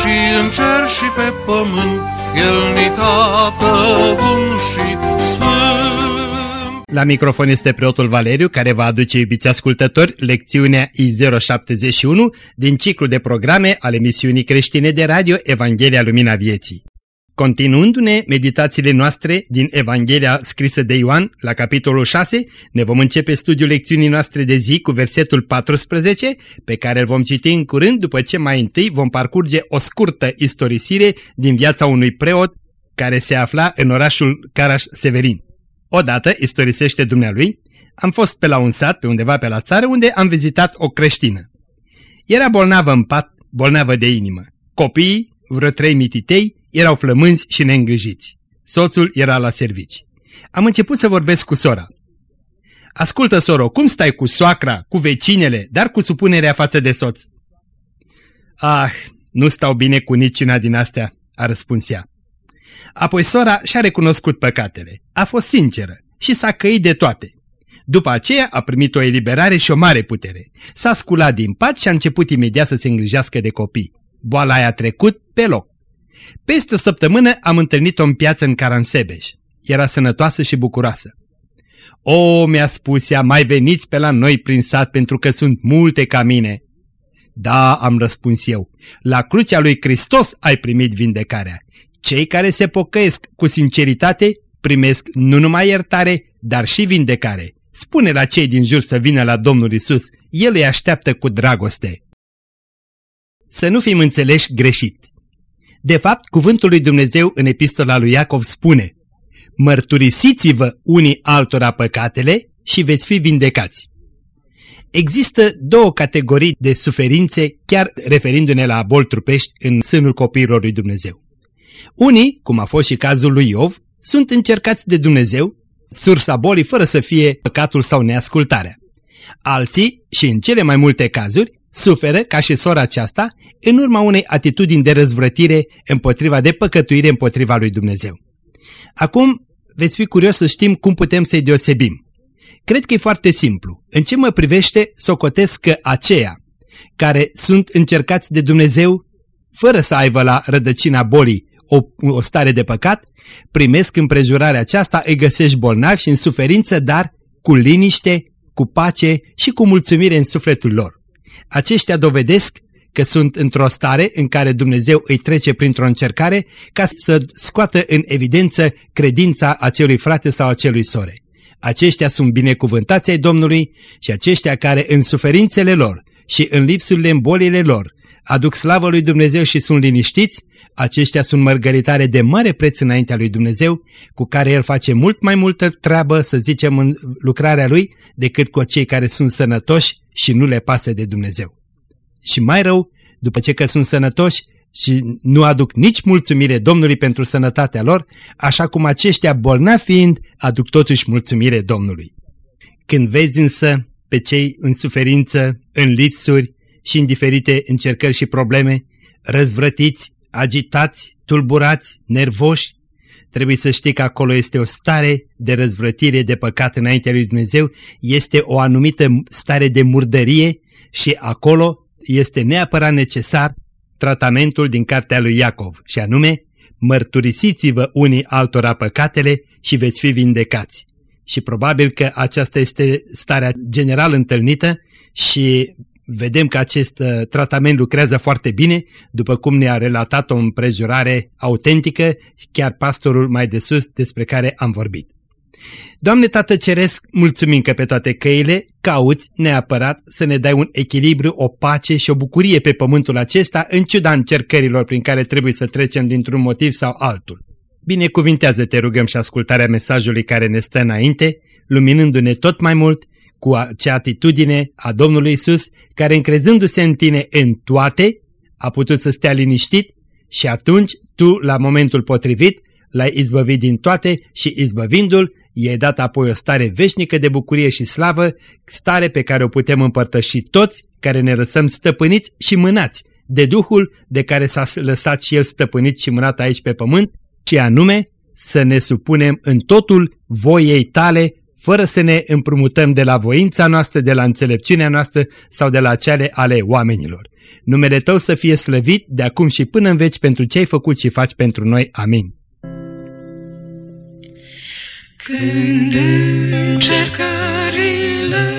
și în cer și pe pământ, El ni tată bun și la microfon este preotul Valeriu, care va aduce, iubiți ascultători, lecțiunea I071 din ciclu de programe ale emisiunii creștine de radio Evanghelia Lumina Vieții. Continuându-ne meditațiile noastre din Evanghelia scrisă de Ioan, la capitolul 6, ne vom începe studiul lecțiunii noastre de zi cu versetul 14, pe care îl vom citi în curând după ce mai întâi vom parcurge o scurtă istorisire din viața unui preot care se afla în orașul Caraș-Severin. Odată, istorisește dumnealui, am fost pe la un sat, pe undeva pe la țară, unde am vizitat o creștină. Era bolnavă în pat, bolnavă de inimă. Copiii, vreo trei mititei, erau flămânzi și neîngrijiți. Soțul era la servici. Am început să vorbesc cu sora. Ascultă, soro, cum stai cu soacra, cu vecinele, dar cu supunerea față de soț? Ah, nu stau bine cu niciuna din astea, a răspuns ea. Apoi sora și-a recunoscut păcatele, a fost sinceră și s-a căit de toate. După aceea a primit o eliberare și o mare putere. S-a sculat din pat și a început imediat să se îngrijească de copii. Boala aia a trecut pe loc. Peste o săptămână am întâlnit-o în piață în Caransebeș. Era sănătoasă și bucuroasă. O, mi-a spus ea, mai veniți pe la noi prin sat pentru că sunt multe ca mine. Da, am răspuns eu, la crucea lui Hristos ai primit vindecarea cei care se pocăiesc cu sinceritate primesc nu numai iertare, dar și vindecare. Spune la cei din jur să vină la Domnul Isus, El îi așteaptă cu dragoste. Să nu fim înțeleși greșit. De fapt, cuvântul lui Dumnezeu în epistola lui Iacov spune Mărturisiți-vă unii altora păcatele și veți fi vindecați. Există două categorii de suferințe, chiar referindu-ne la bol trupești în sânul copiilor lui Dumnezeu. Unii, cum a fost și cazul lui Iov, sunt încercați de Dumnezeu, sursa bolii fără să fie păcatul sau neascultarea. Alții, și în cele mai multe cazuri, suferă, ca și sora aceasta, în urma unei atitudini de răzvrătire împotriva de păcătuire împotriva lui Dumnezeu. Acum, veți fi curios să știm cum putem să-i deosebim. Cred că e foarte simplu. În ce mă privește, socotesc că aceia care sunt încercați de Dumnezeu, fără să aibă la rădăcina bolii o, o stare de păcat, primesc împrejurarea aceasta, îi găsești bolnavi și în suferință, dar cu liniște, cu pace și cu mulțumire în sufletul lor. Aceștia dovedesc că sunt într-o stare în care Dumnezeu îi trece printr-o încercare ca să scoată în evidență credința acelui frate sau acelui sore. Aceștia sunt binecuvântați ai Domnului și aceștia care în suferințele lor și în lipsurile în bolile lor aduc slavă lui Dumnezeu și sunt liniștiți, aceștia sunt mărgăritare de mare preț înaintea lui Dumnezeu, cu care El face mult mai multă treabă, să zicem, în lucrarea Lui, decât cu cei care sunt sănătoși și nu le pasă de Dumnezeu. Și mai rău, după ce că sunt sănătoși și nu aduc nici mulțumire Domnului pentru sănătatea lor, așa cum aceștia bolnavi fiind, aduc totuși mulțumire Domnului. Când vezi însă pe cei în suferință, în lipsuri și în diferite încercări și probleme, răzvrătiți, agitați, tulburați, nervoși, trebuie să știi că acolo este o stare de răzvrătire de păcat înaintea lui Dumnezeu, este o anumită stare de murdărie și acolo este neapărat necesar tratamentul din cartea lui Iacov, și anume, mărturisiți-vă unii altora păcatele și veți fi vindecați. Și probabil că aceasta este starea general întâlnită și vedem că acest uh, tratament lucrează foarte bine, după cum ne-a relatat o împrejurare autentică, chiar pastorul mai de sus despre care am vorbit. Doamne Tată Ceresc, mulțumim că pe toate căile cauți neapărat să ne dai un echilibru, o pace și o bucurie pe pământul acesta, în ciuda încercărilor prin care trebuie să trecem dintr-un motiv sau altul. Binecuvintează-te rugăm și ascultarea mesajului care ne stă înainte, luminându-ne tot mai mult cu acea atitudine a Domnului Isus, care încrezându-se în tine în toate, a putut să stea liniștit și atunci tu, la momentul potrivit, l-ai izbăvit din toate și izbăvindu-l, i-ai dat apoi o stare veșnică de bucurie și slavă, stare pe care o putem împărtăși toți care ne lăsăm stăpâniți și mânați de Duhul de care s-a lăsat și El stăpânit și mânat aici pe pământ, și anume să ne supunem în totul voiei tale, fără să ne împrumutăm de la voința noastră, de la înțelepciunea noastră sau de la cele ale oamenilor. Numele Tău să fie slăvit de acum și până în veci pentru ce ai făcut și faci pentru noi. Amin. Când încercările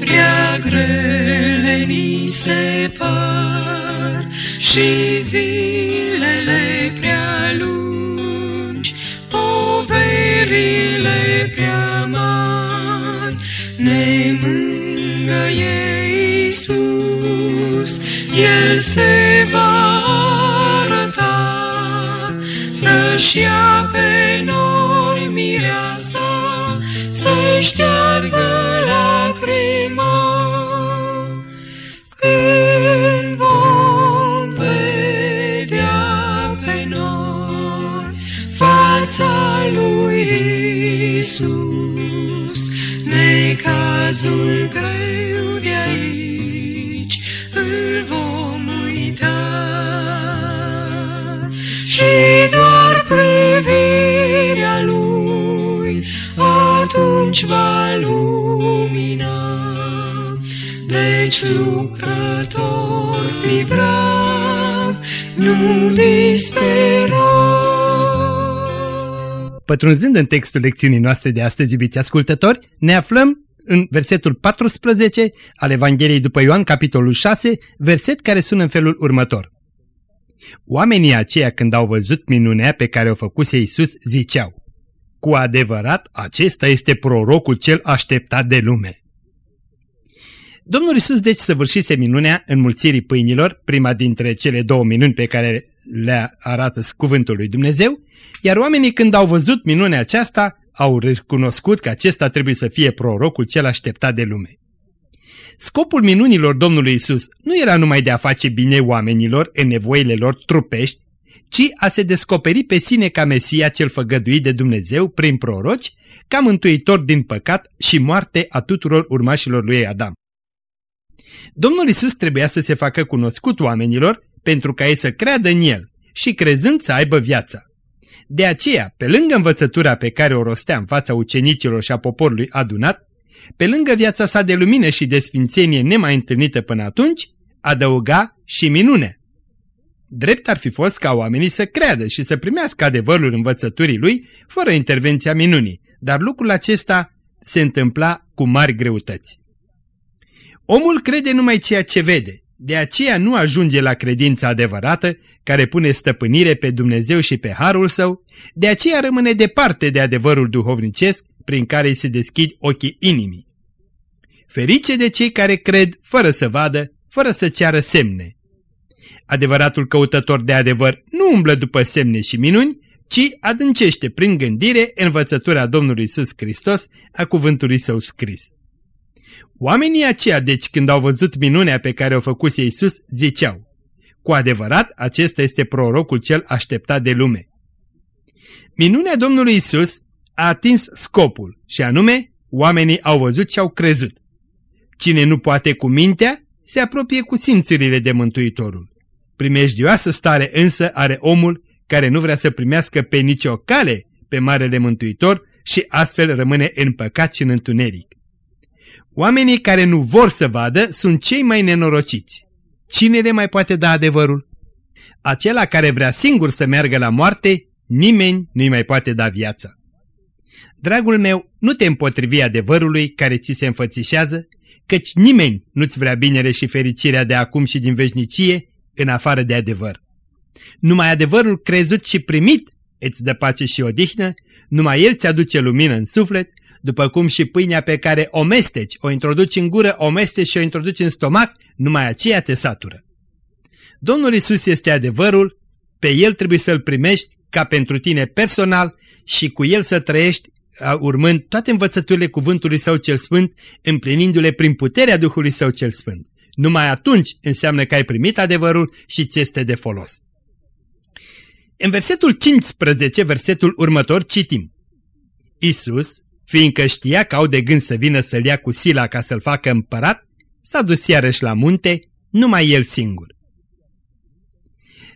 prea grele ni se par și zilele prea lungi, poverile prea mari, ne mângăie Iisus, El se va arăta să-și ia pe noi mireasa, să șteargă lacrima. Când vom vedea pe noi fața lui Iisus, necazul greu de aici îl vom uita și doar privirea lui atunci va lumina. Deci lucrător fi brav, nu dispera. Pătrunzând în textul lecțiunii noastre de astăzi, iubiți ascultători, ne aflăm în versetul 14 al Evangheliei după Ioan, capitolul 6, verset care sună în felul următor. Oamenii aceia când au văzut minunea pe care o făcuse Iisus ziceau, Cu adevărat, acesta este prorocul cel așteptat de lume. Domnul Iisus deci săvârșise minunea înmulțirii pâinilor, prima dintre cele două minuni pe care le arată cuvântul lui Dumnezeu, iar oamenii când au văzut minunea aceasta, au recunoscut că acesta trebuie să fie prorocul cel așteptat de lume. Scopul minunilor Domnului Isus nu era numai de a face bine oamenilor în nevoile lor trupești, ci a se descoperi pe sine ca Mesia cel făgăduit de Dumnezeu prin proroci, ca mântuitor din păcat și moarte a tuturor urmașilor lui Adam. Domnul Isus trebuia să se facă cunoscut oamenilor pentru ca ei să creadă în El și crezând să aibă viața. De aceea, pe lângă învățătura pe care o rostea în fața ucenicilor și a poporului adunat, pe lângă viața sa de lumină și de sfințenie nemai întâlnită până atunci, adăuga și minune. Drept ar fi fost ca oamenii să creadă și să primească adevărul învățăturii lui fără intervenția minunii, dar lucrul acesta se întâmpla cu mari greutăți. Omul crede numai ceea ce vede, de aceea nu ajunge la credința adevărată, care pune stăpânire pe Dumnezeu și pe Harul Său, de aceea rămâne departe de adevărul duhovnicesc prin care îi se deschid ochii inimii. Ferice de cei care cred fără să vadă, fără să ceară semne. Adevăratul căutător de adevăr nu umblă după semne și minuni, ci adâncește prin gândire învățătura Domnului Isus Hristos a cuvântului său scris. Oamenii aceia, deci, când au văzut minunea pe care o făcuse Iisus, ziceau, cu adevărat, acesta este prorocul cel așteptat de lume. Minunea Domnului Isus a atins scopul și anume, oamenii au văzut și au crezut. Cine nu poate cu mintea, se apropie cu simțurile de Mântuitorul. Primejdioasă stare însă are omul care nu vrea să primească pe nicio cale pe Marele Mântuitor și astfel rămâne în păcat și în întuneric. Oamenii care nu vor să vadă sunt cei mai nenorociți. Cine le mai poate da adevărul? Acela care vrea singur să meargă la moarte, nimeni nu-i mai poate da viața. Dragul meu, nu te împotrivi adevărului care ți se înfățișează, căci nimeni nu-ți vrea binele și fericirea de acum și din veșnicie în afară de adevăr. Numai adevărul crezut și primit îți dă pace și odihnă, numai el ți aduce lumină în suflet, după cum și pâinea pe care o mesteci, o introduci în gură, o mesteci și o introduci în stomac, numai aceea te satură. Domnul Isus este adevărul, pe El trebuie să-L primești ca pentru tine personal și cu El să trăiești urmând toate învățăturile cuvântului Său cel Sfânt, împlinindu-le prin puterea Duhului Său cel Sfânt. Numai atunci înseamnă că ai primit adevărul și ți este de folos. În versetul 15, versetul următor, citim. Isus, fiindcă știa că au de gând să vină să-l ia cu sila ca să-l facă împărat, s-a dus iarăși la munte, numai el singur.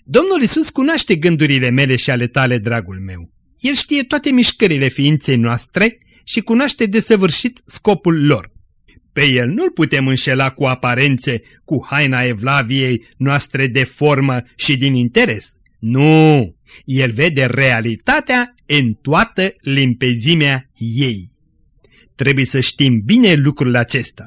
Domnul Isus cunoaște gândurile mele și ale tale, dragul meu. El știe toate mișcările ființei noastre și cunoaște desăvârșit scopul lor. Pe el nu-l putem înșela cu aparențe, cu haina evlaviei noastre de formă și din interes. Nu! El vede realitatea în toată limpezimea ei. Trebuie să știm bine lucrul acesta.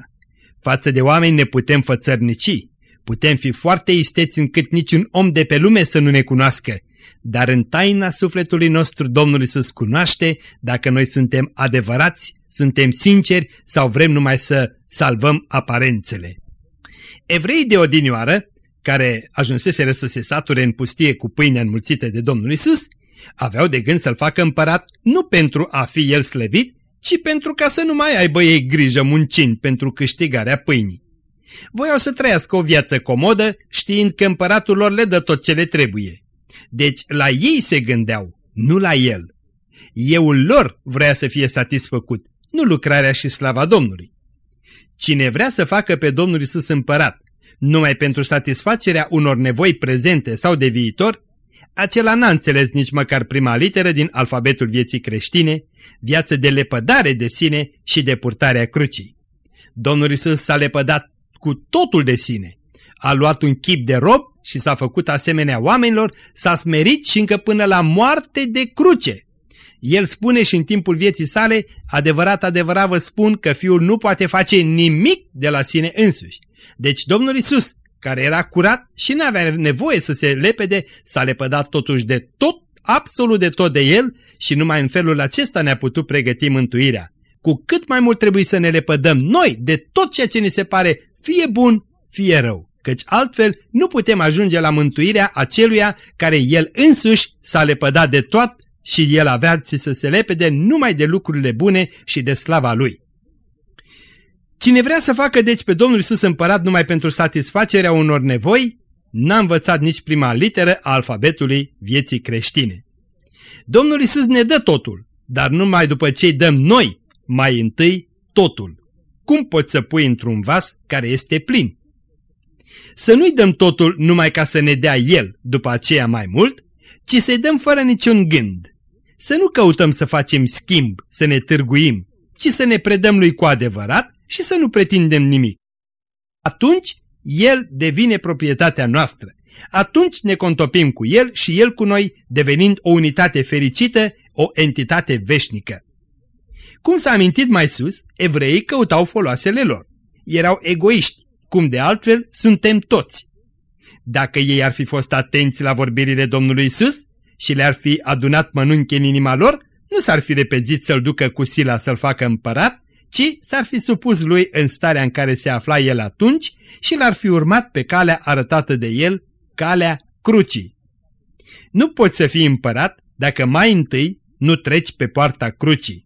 Față de oameni ne putem fățărnici, putem fi foarte isteți încât niciun om de pe lume să nu ne cunoască, dar în taina sufletului nostru Domnul Iisus cunoaște dacă noi suntem adevărați, suntem sinceri sau vrem numai să salvăm aparențele. Evreii de odinioară, care ajunseseră să se sature în pustie cu pâinea înmulțită de Domnul Isus, aveau de gând să-l facă împărat nu pentru a fi el slăvit, ci pentru ca să nu mai aibă ei grijă muncind pentru câștigarea pâinii. Voiau să trăiască o viață comodă, știind că împăratul lor le dă tot ce le trebuie. Deci la ei se gândeau, nu la el. Euul lor vrea să fie satisfăcut, nu lucrarea și slava Domnului. Cine vrea să facă pe Domnul Isus împărat, numai pentru satisfacerea unor nevoi prezente sau de viitor, acela n-a înțeles nici măcar prima literă din alfabetul vieții creștine, viață de lepădare de sine și de purtarea crucii. Domnul Isus s-a lepădat cu totul de sine. A luat un chip de rob și s-a făcut asemenea oamenilor, s-a smerit și încă până la moarte de cruce. El spune și în timpul vieții sale, adevărat, adevărat vă spun că fiul nu poate face nimic de la sine însuși. Deci Domnul Isus, care era curat și nu avea nevoie să se lepede, s-a lepădat totuși de tot, absolut de tot de el și numai în felul acesta ne-a putut pregăti mântuirea. Cu cât mai mult trebuie să ne lepădăm noi de tot ceea ce ni se pare fie bun, fie rău căci altfel nu putem ajunge la mântuirea aceluia care el însuși s-a lepădat de tot și el avea să se lepede numai de lucrurile bune și de slava lui. Cine vrea să facă deci pe Domnul Iisus împărat numai pentru satisfacerea unor nevoi, n-a învățat nici prima literă a alfabetului vieții creștine. Domnul Iisus ne dă totul, dar numai după ce îi dăm noi, mai întâi, totul. Cum poți să pui într-un vas care este plin? Să nu-i dăm totul numai ca să ne dea El după aceea mai mult, ci să-i dăm fără niciun gând. Să nu căutăm să facem schimb, să ne târguim, ci să ne predăm lui cu adevărat și să nu pretindem nimic. Atunci El devine proprietatea noastră. Atunci ne contopim cu El și El cu noi, devenind o unitate fericită, o entitate veșnică. Cum s-a amintit mai sus, evreii căutau foloasele lor. Erau egoiști, cum de altfel suntem toți. Dacă ei ar fi fost atenți la vorbirile Domnului Isus și le-ar fi adunat mănunchi în inima lor, nu s-ar fi repezit să-l ducă cu sila să-l facă împărat, ci s-ar fi supus lui în starea în care se afla el atunci și l-ar fi urmat pe calea arătată de el, calea crucii. Nu poți să fii împărat dacă mai întâi nu treci pe poarta crucii.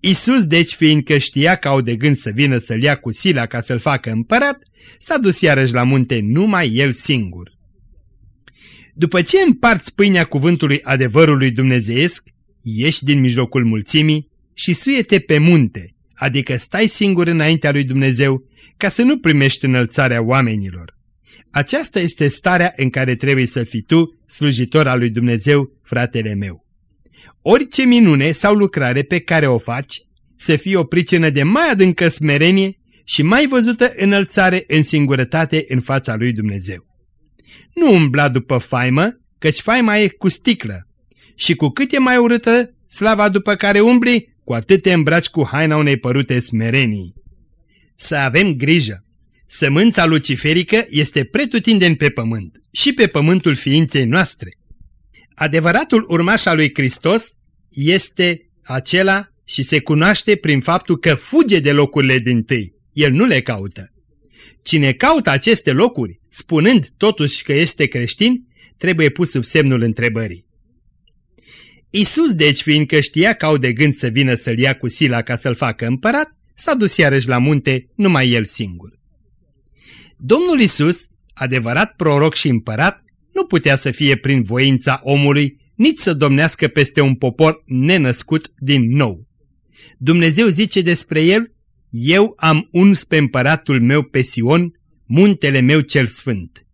Isus, deci, fiindcă știa că au de gând să vină să-l ia cu sila ca să-l facă împărat, s-a dus iarăși la munte numai el singur. După ce împarți pâinea cuvântului adevărului dumnezeiesc, ieși din mijlocul mulțimii și suiete pe munte, adică stai singur înaintea lui Dumnezeu, ca să nu primești înălțarea oamenilor. Aceasta este starea în care trebuie să fii tu, slujitor al lui Dumnezeu, fratele meu orice minune sau lucrare pe care o faci să fie o pricină de mai adâncă smerenie și mai văzută înălțare în singurătate în fața lui Dumnezeu. Nu umbla după faimă, căci faima e cu sticlă și cu cât e mai urâtă slava după care umbli, cu atât te îmbraci cu haina unei părute smerenii. Să avem grijă! Sămânța luciferică este pretutindeni pe pământ și pe pământul ființei noastre. Adevăratul urmaș al lui Hristos este acela și se cunoaște prin faptul că fuge de locurile din tâi. El nu le caută. Cine caută aceste locuri, spunând totuși că este creștin, trebuie pus sub semnul întrebării. Isus, deci, fiindcă știa că au de gând să vină să-l ia cu sila ca să-l facă împărat, s-a dus iarăși la munte, numai el singur. Domnul Isus, adevărat proroc și împărat, nu putea să fie prin voința omului, nici să domnească peste un popor nenăscut din nou. Dumnezeu zice despre el, Eu am uns pe împăratul meu pe Sion, muntele meu cel sfânt.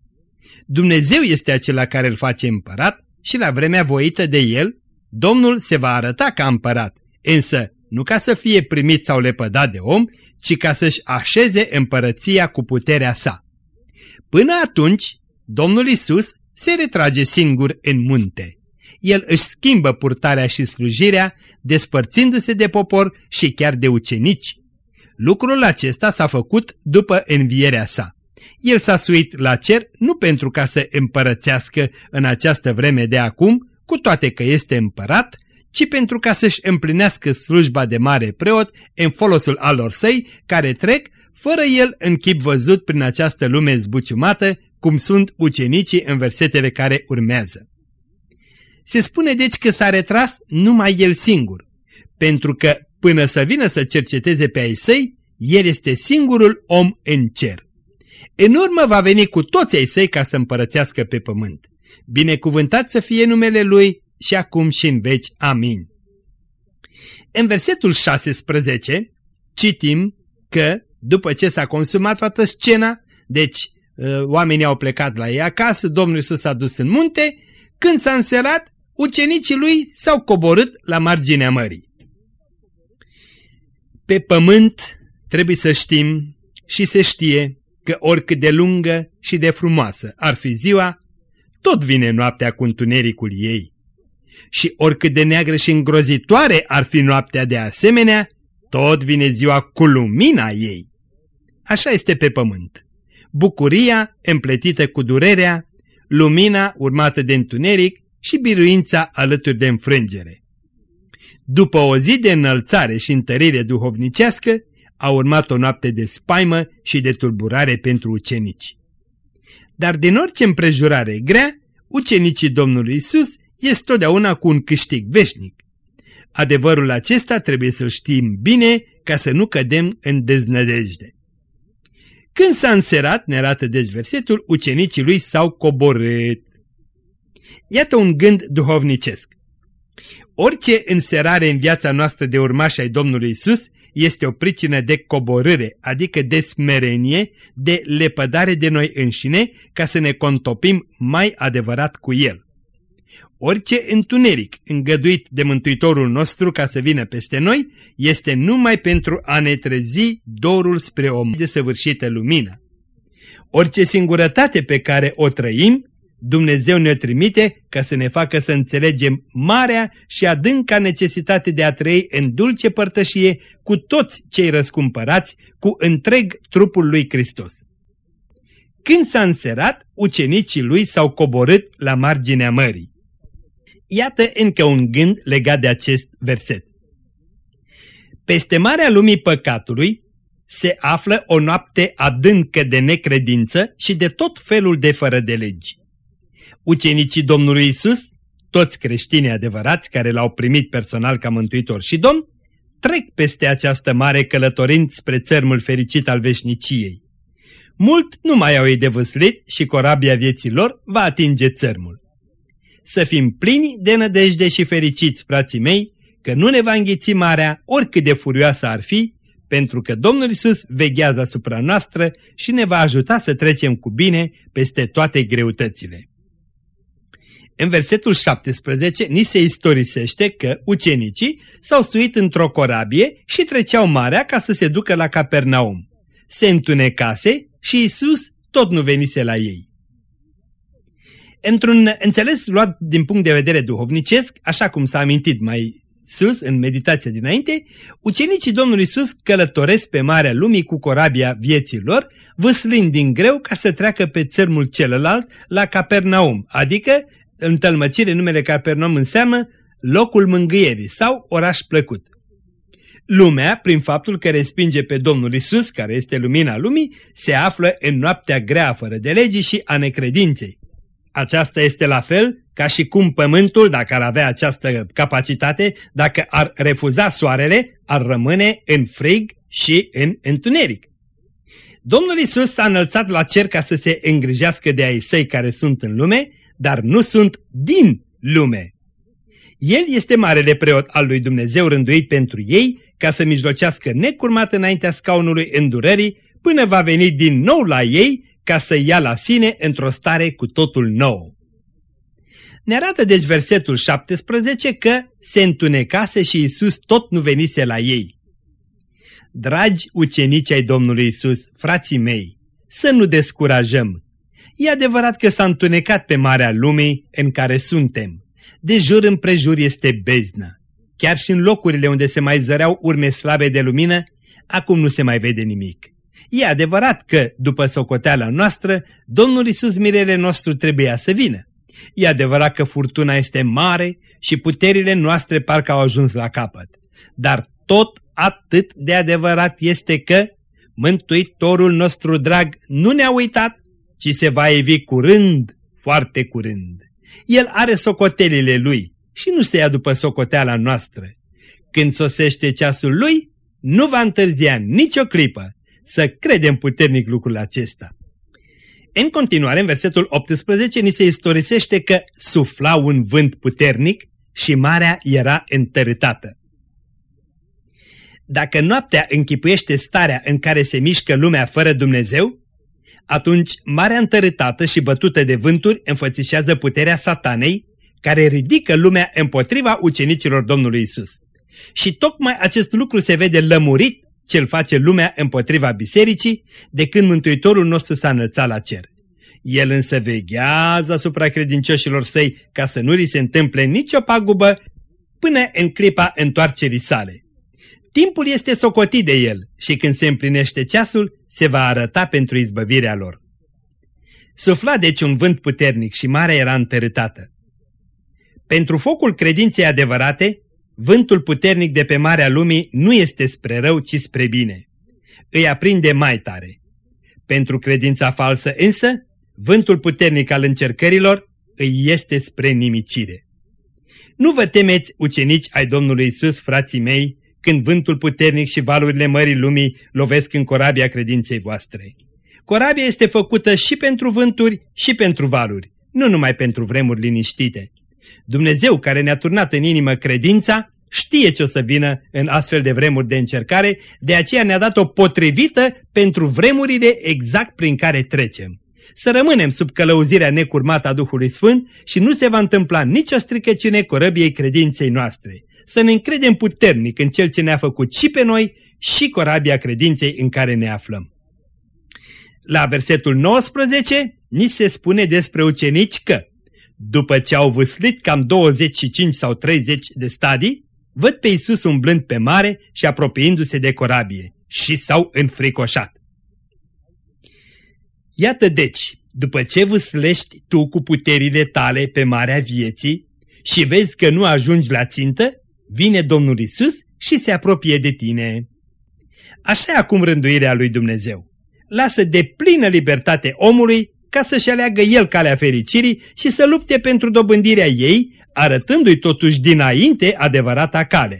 Dumnezeu este acela care îl face împărat și la vremea voită de el, Domnul se va arăta ca împărat, însă nu ca să fie primit sau lepădat de om, ci ca să-și așeze împărăția cu puterea sa. Până atunci, Domnul Isus se retrage singur în munte. El își schimbă purtarea și slujirea, despărțindu-se de popor și chiar de ucenici. Lucrul acesta s-a făcut după învierea sa. El s-a suit la cer nu pentru ca să împărățească în această vreme de acum, cu toate că este împărat, ci pentru ca să-și împlinească slujba de mare preot în folosul alor săi, care trec, fără el în chip văzut prin această lume zbuciumată, cum sunt ucenicii în versetele care urmează. Se spune deci că s-a retras numai el singur, pentru că până să vină să cerceteze pe ai săi, el este singurul om în cer. În urmă va veni cu toți ai săi ca să împărățească pe pământ. Binecuvântat să fie numele Lui și acum și în veci. Amin. În versetul 16 citim că, după ce s-a consumat toată scena, deci ă, oamenii au plecat la ei acasă, Domnul Iisus s-a dus în munte, când s-a înserat, ucenicii lui s-au coborât la marginea mării. Pe pământ trebuie să știm și se știe că oricât de lungă și de frumoasă ar fi ziua, tot vine noaptea cu întunericul ei și oricât de neagră și îngrozitoare ar fi noaptea de asemenea, tot vine ziua cu lumina ei. Așa este pe pământ. Bucuria împletită cu durerea, lumina urmată de întuneric și biruința alături de înfrângere. După o zi de înălțare și întărire duhovnicească, a urmat o noapte de spaimă și de tulburare pentru ucenici. Dar din orice împrejurare grea, ucenicii Domnului Isus este totdeauna cu un câștig veșnic. Adevărul acesta trebuie să-l știm bine ca să nu cădem în deznădejde. Când s-a înserat, ne arată deci versetul, ucenicii lui s-au coborât. Iată un gând duhovnicesc. Orice înserare în viața noastră de urmași ai Domnului Isus este o pricină de coborâre, adică de smerenie, de lepădare de noi înșine, ca să ne contopim mai adevărat cu El. Orice întuneric îngăduit de Mântuitorul nostru ca să vină peste noi este numai pentru a ne trezi dorul spre o desăvârșită lumină. Orice singurătate pe care o trăim, Dumnezeu ne trimite ca să ne facă să înțelegem marea și adânca necesitate de a trăi în dulce părtășie cu toți cei răscumpărați, cu întreg trupul lui Hristos. Când s-a înserat, ucenicii lui s-au coborât la marginea mării. Iată încă un gând legat de acest verset. Peste marea lumii păcatului se află o noapte adâncă de necredință și de tot felul de fără de legi. Ucenicii Domnului Isus, toți creștinii adevărați care l-au primit personal ca mântuitor și domn, trec peste această mare călătorind spre țărmul fericit al veșniciei. Mult nu mai au ei de văslit și corabia vieții lor va atinge țărmul să fim plini de nădejde și fericiți, frații mei, că nu ne va înghiți marea, oricât de furioasă ar fi, pentru că Domnul Isus veghează asupra noastră și ne va ajuta să trecem cu bine peste toate greutățile. În versetul 17 ni se istorisește că ucenicii s-au suit într-o corabie și treceau marea ca să se ducă la Capernaum. Se întunecase și Isus tot nu venise la ei. Într-un înțeles luat din punct de vedere duhovnicesc, așa cum s-a amintit mai sus în meditația dinainte, ucenicii Domnului Isus călătoresc pe Marea Lumii cu corabia vieților, vâslind din greu ca să treacă pe țărmul celălalt la Capernaum, adică în tălmăcire numele Capernaum înseamnă locul mângâierii sau oraș plăcut. Lumea, prin faptul că respinge pe Domnul Isus, care este lumina lumii, se află în noaptea grea fără de legii și a necredinței. Aceasta este la fel ca și cum pământul, dacă ar avea această capacitate, dacă ar refuza soarele, ar rămâne în frig și în întuneric. Domnul Isus s-a înălțat la cer ca să se îngrijească de ai săi care sunt în lume, dar nu sunt din lume. El este marele preot al lui Dumnezeu rânduit pentru ei ca să mijlocească necurmat înaintea scaunului îndurării până va veni din nou la ei ca să ia la sine într-o stare cu totul nouă. Ne arată deci versetul 17 că se întunecase și Isus tot nu venise la ei. Dragi ucenici ai Domnului Isus, frații mei, să nu descurajăm. E adevărat că s-a întunecat pe marea lumii în care suntem. De jur împrejur este beznă. Chiar și în locurile unde se mai zăreau urme slabe de lumină, acum nu se mai vede nimic. E adevărat că, după socoteala noastră, Domnul Isus mirele nostru trebuia să vină. E adevărat că furtuna este mare și puterile noastre parcă au ajuns la capăt. Dar tot atât de adevărat este că Mântuitorul nostru drag nu ne-a uitat, ci se va evi curând, foarte curând. El are socotelile lui și nu se ia după socoteala noastră. Când sosește ceasul lui, nu va întârzia nicio clipă. Să credem puternic lucrul acesta. În continuare, în versetul 18, ni se istorisește că sufla un vânt puternic și marea era întărâtată. Dacă noaptea închipuiește starea în care se mișcă lumea fără Dumnezeu, atunci marea întărâtată și bătută de vânturi înfățișează puterea satanei, care ridică lumea împotriva ucenicilor Domnului Isus. Și tocmai acest lucru se vede lămurit ce-l face lumea împotriva bisericii de când Mântuitorul nostru s-a înălțat la cer. El însă veghează asupra credincioșilor săi ca să nu li se întâmple nicio pagubă până în clipa întoarcerii sale. Timpul este socotit de el și când se împlinește ceasul, se va arăta pentru izbăvirea lor. Sufla deci un vânt puternic și marea era întărâtată. Pentru focul credinței adevărate, vântul puternic de pe marea lumii nu este spre rău, ci spre bine. Îi aprinde mai tare. Pentru credința falsă însă, vântul puternic al încercărilor îi este spre nimicire. Nu vă temeți, ucenici ai Domnului Isus, frații mei, când vântul puternic și valurile mării lumii lovesc în corabia credinței voastre. Corabia este făcută și pentru vânturi și pentru valuri, nu numai pentru vremuri liniștite. Dumnezeu care ne-a turnat în inimă credința știe ce o să vină în astfel de vremuri de încercare, de aceea ne-a dat-o potrivită pentru vremurile exact prin care trecem. Să rămânem sub călăuzirea necurmată a Duhului Sfânt și nu se va întâmpla nicio stricăciune corăbiei credinței noastre să ne încredem puternic în Cel ce ne-a făcut și pe noi și corabia credinței în care ne aflăm. La versetul 19 ni se spune despre ucenici că, după ce au văslit cam 25 sau 30 de stadii, văd pe Iisus umblând pe mare și apropiindu-se de corabie și s-au înfricoșat. Iată deci, după ce vâslești tu cu puterile tale pe marea vieții și vezi că nu ajungi la țintă, vine Domnul Isus și se apropie de tine. Așa e acum rânduirea lui Dumnezeu. Lasă de plină libertate omului ca să-și aleagă el calea fericirii și să lupte pentru dobândirea ei, arătându-i totuși dinainte adevărata cale.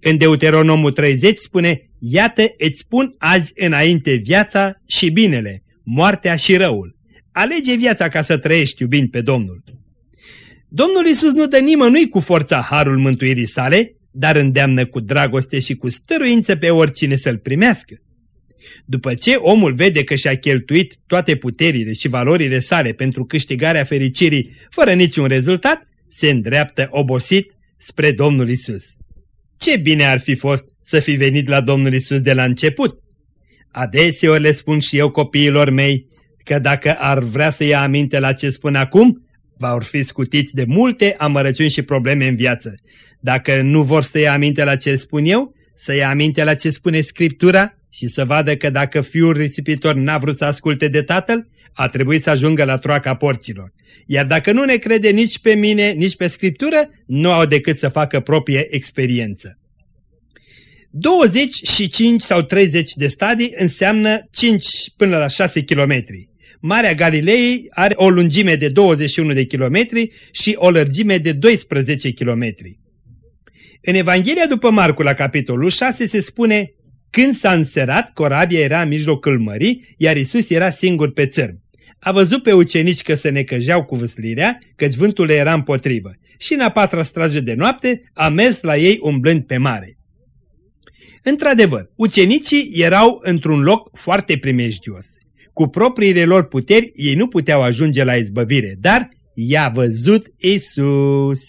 În Deuteronomul 30 spune, Iată îți spun azi înainte viața și binele, moartea și răul. Alege viața ca să trăiești iubind pe Domnul. Domnul Isus nu dă nimănui cu forța harul mântuirii sale, dar îndeamnă cu dragoste și cu stăruință pe oricine să-l primească. După ce omul vede că și-a cheltuit toate puterile și valorile sale pentru câștigarea fericirii fără niciun rezultat, se îndreaptă obosit spre Domnul Isus. Ce bine ar fi fost să fi venit la Domnul Isus de la început! Adeseori le spun și eu copiilor mei că dacă ar vrea să ia aminte la ce spun acum, vor fi scutiți de multe amărăciuni și probleme în viață. Dacă nu vor să ia aminte la ce spun eu, să ia aminte la ce spune Scriptura și să vadă că dacă fiul risipitor n-a vrut să asculte de tatăl, a trebuit să ajungă la troaca porților. Iar dacă nu ne crede nici pe mine, nici pe Scriptură, nu au decât să facă proprie experiență. 25 sau 30 de stadii înseamnă 5 până la 6 kilometri. Marea Galilei are o lungime de 21 de kilometri și o lărgime de 12 kilometri. În Evanghelia după Marcu, la capitolul 6, se spune Când s-a înserat, corabia era în mijlocul mării, iar Isus era singur pe țărm. A văzut pe ucenici că se necăjeau cu vâslirea, căci vântul le era împotrivă. Și în a patra strage de noapte a mers la ei umblând pe mare. Într-adevăr, ucenicii erau într-un loc foarte primejdios. Cu propriile lor puteri ei nu puteau ajunge la izbăvire, dar i-a văzut Isus.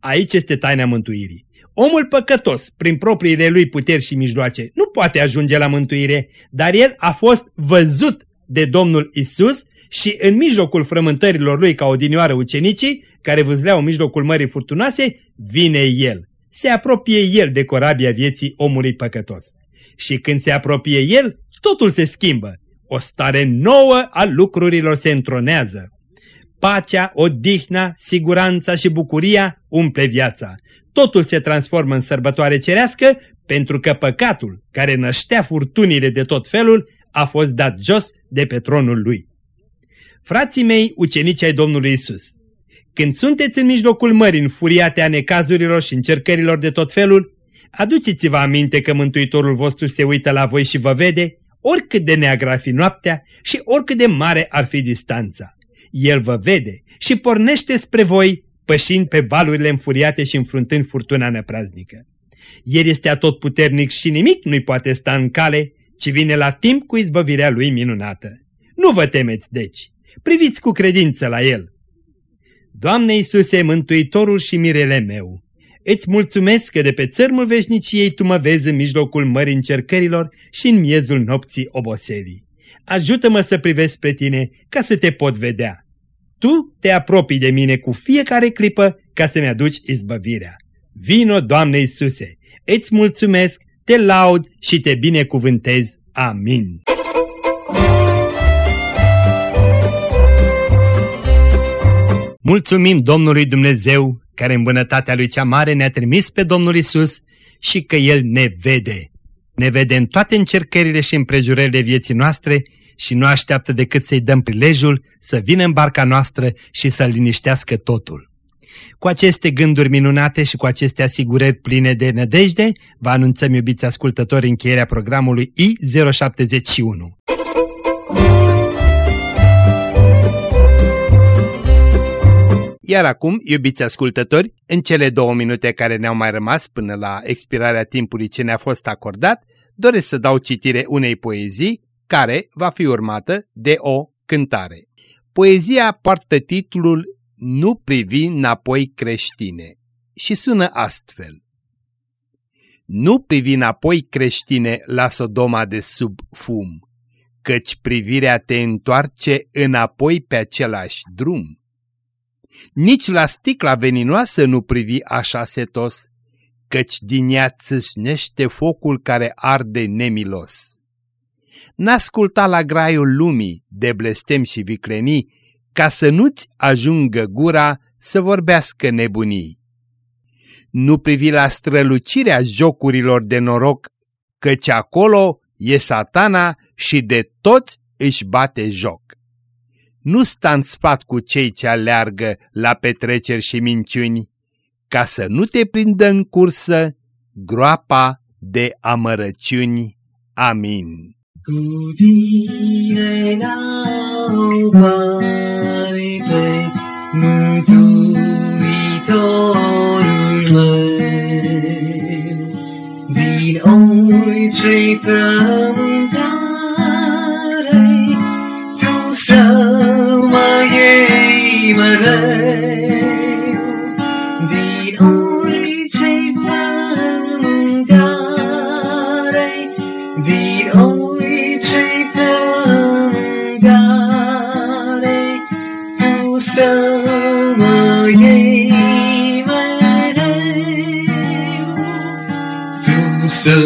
Aici este taina mântuirii. Omul păcătos, prin propriile lui puteri și mijloace, nu poate ajunge la mântuire, dar el a fost văzut de Domnul Isus și în mijlocul frământărilor lui ca odinioară ucenicii, care vâzleau în mijlocul mării furtunoase, vine el. Se apropie el de corabia vieții omului păcătos. Și când se apropie el, totul se schimbă. O stare nouă a lucrurilor se întronează. Pacea, odihna, siguranța și bucuria umple viața. Totul se transformă în sărbătoare cerească pentru că păcatul, care năștea furtunile de tot felul, a fost dat jos de pe tronul lui. Frații mei, ucenici ai Domnului Isus, când sunteți în mijlocul mării înfuriate a necazurilor și încercărilor de tot felul, aduceți-vă aminte că Mântuitorul vostru se uită la voi și vă vede, oricât de neagră ar fi noaptea și oricât de mare ar fi distanța. El vă vede și pornește spre voi, pășind pe valurile înfuriate și înfruntând furtuna nepraznică. El este atotputernic și nimic nu-i poate sta în cale, ci vine la timp cu izbăvirea lui minunată. Nu vă temeți, deci, priviți cu credință la el. Doamne Iisuse, Mântuitorul și mirele meu, îți mulțumesc că de pe țărmul veșniciei Tu mă vezi în mijlocul mării încercărilor și în miezul nopții oboselii. Ajută-mă să privesc spre Tine ca să te pot vedea. Tu te apropii de mine cu fiecare clipă ca să-mi aduci izbăvirea. Vino, Doamne Iisuse, îți mulțumesc, te laud și te binecuvântez. Amin. Mulțumim Domnului Dumnezeu, care în bunătatea Lui cea mare ne-a trimis pe Domnul Isus și că El ne vede. Ne vede în toate încercările și împrejurările vieții noastre și nu așteaptă decât să-i dăm prilejul să vină în barca noastră și să liniștească totul. Cu aceste gânduri minunate și cu aceste asigurări pline de nădejde, vă anunțăm, iubiți ascultători, încheierea programului I071. Iar acum, iubiți ascultători, în cele două minute care ne-au mai rămas până la expirarea timpului ce ne-a fost acordat, doresc să dau citire unei poezii care va fi urmată de o cântare. Poezia poartă titlul Nu privi înapoi creștine și sună astfel. Nu privi înapoi creștine la Sodoma de sub fum, căci privirea te întoarce înapoi pe același drum nici la sticla veninoasă nu privi așa setos, căci din ea țâșnește focul care arde nemilos. N-asculta la graiul lumii de blestem și viclenii, ca să nu-ți ajungă gura să vorbească nebunii. Nu privi la strălucirea jocurilor de noroc, căci acolo e satana și de toți își bate joc nu sta în sfat cu cei ce aleargă la petreceri și minciuni, ca să nu te prindă în cursă groapa de amărăciuni. Amin. Cu tine n-au parte, Mântuitorul meu, din orice frământare, mereu din orice frământare, din orice frământare, Tu să mă iei mereu, Tu să